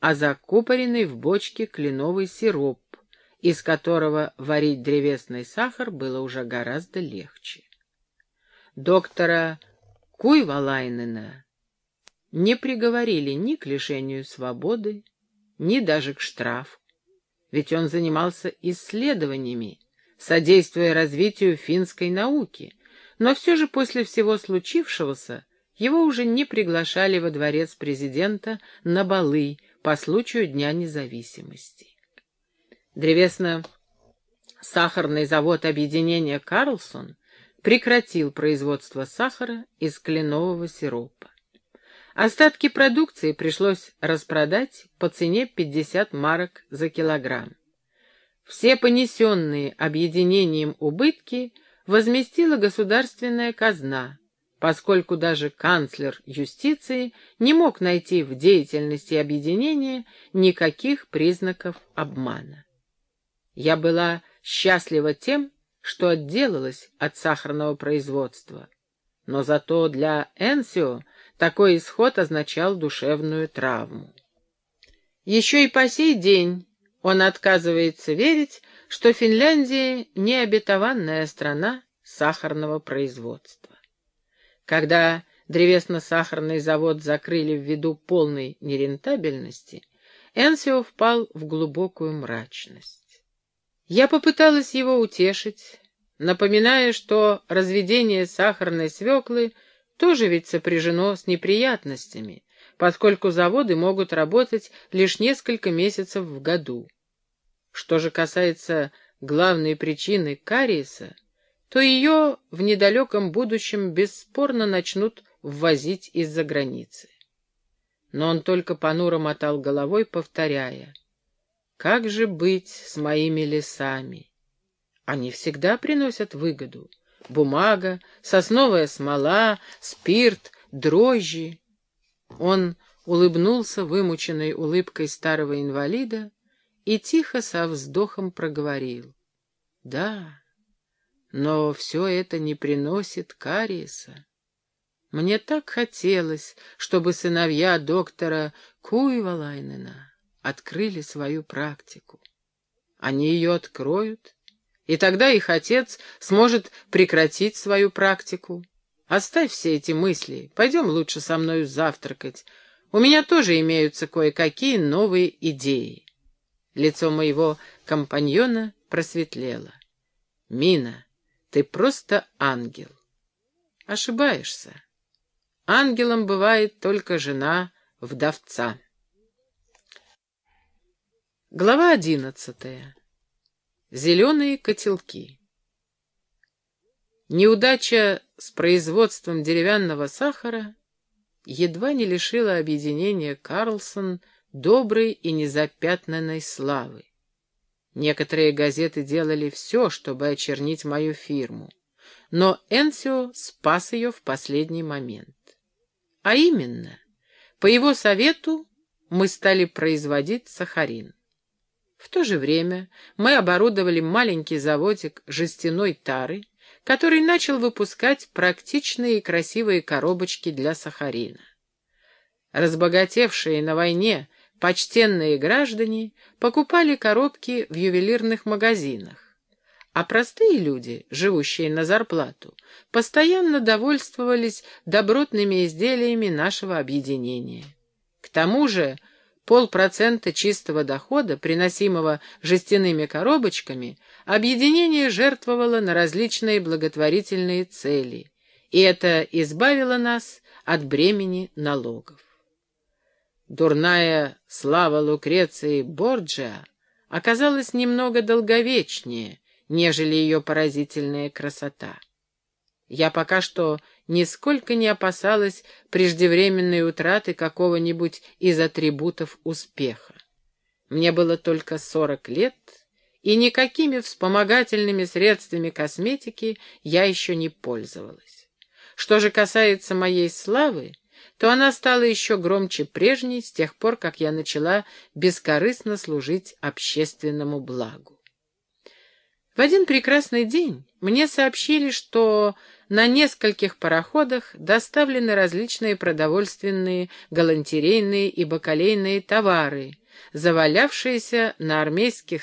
а закупоренный в бочке кленовый сироп, из которого варить древесный сахар было уже гораздо легче. Доктора Куйвалайнена не приговорили ни к лишению свободы, ни даже к штрафу, ведь он занимался исследованиями, содействуя развитию финской науки, но все же после всего случившегося его уже не приглашали во дворец президента на балы по случаю Дня независимости. Древесно-сахарный завод объединения «Карлсон» прекратил производство сахара из кленового сиропа. Остатки продукции пришлось распродать по цене 50 марок за килограмм. Все понесенные объединением убытки возместила государственная казна, поскольку даже канцлер юстиции не мог найти в деятельности объединения никаких признаков обмана. Я была счастлива тем, что отделалась от сахарного производства, но зато для Энсио такой исход означал душевную травму. Еще и по сей день он отказывается верить, что Финляндия не обетованная страна сахарного производства. Когда древесно-сахарный завод закрыли ввиду полной нерентабельности, Энсио впал в глубокую мрачность. Я попыталась его утешить, напоминая, что разведение сахарной свеклы — тоже ведь сопряжено с неприятностями, поскольку заводы могут работать лишь несколько месяцев в году. Что же касается главной причины кариеса, то ее в недалеком будущем бесспорно начнут ввозить из-за границы. Но он только понуро мотал головой, повторяя, «Как же быть с моими лесами? Они всегда приносят выгоду бумага, сосновая смола, спирт, дрожжи. Он улыбнулся вымученной улыбкой старого инвалида и тихо со вздохом проговорил. «Да, но все это не приносит кариеса. Мне так хотелось, чтобы сыновья доктора Куйвалайнена открыли свою практику. Они ее откроют, и тогда их отец сможет прекратить свою практику. Оставь все эти мысли, пойдем лучше со мною завтракать. У меня тоже имеются кое-какие новые идеи. Лицо моего компаньона просветлело. «Мина, ты просто ангел». «Ошибаешься. Ангелом бывает только жена вдовца». Глава одиннадцатая. Зеленые котелки. Неудача с производством деревянного сахара едва не лишила объединения Карлсон доброй и незапятнанной славы. Некоторые газеты делали все, чтобы очернить мою фирму, но Энсио спас ее в последний момент. А именно, по его совету мы стали производить сахарин. В то же время мы оборудовали маленький заводик жестяной тары, который начал выпускать практичные и красивые коробочки для сахарина. Разбогатевшие на войне почтенные граждане покупали коробки в ювелирных магазинах, а простые люди, живущие на зарплату, постоянно довольствовались добротными изделиями нашего объединения. К тому же полпроцента чистого дохода, приносимого жестяными коробочками, объединение жертвовало на различные благотворительные цели, и это избавило нас от бремени налогов. Дурная слава Лукреции Борджиа оказалась немного долговечнее, нежели ее поразительная красота. Я пока что нисколько не опасалась преждевременной утраты какого-нибудь из атрибутов успеха. Мне было только сорок лет, и никакими вспомогательными средствами косметики я еще не пользовалась. Что же касается моей славы, то она стала еще громче прежней с тех пор, как я начала бескорыстно служить общественному благу. В один прекрасный день мне сообщили, что на нескольких пароходах доставлены различные продовольственные, галантерейные и бакалейные товары, завалявшиеся на армейских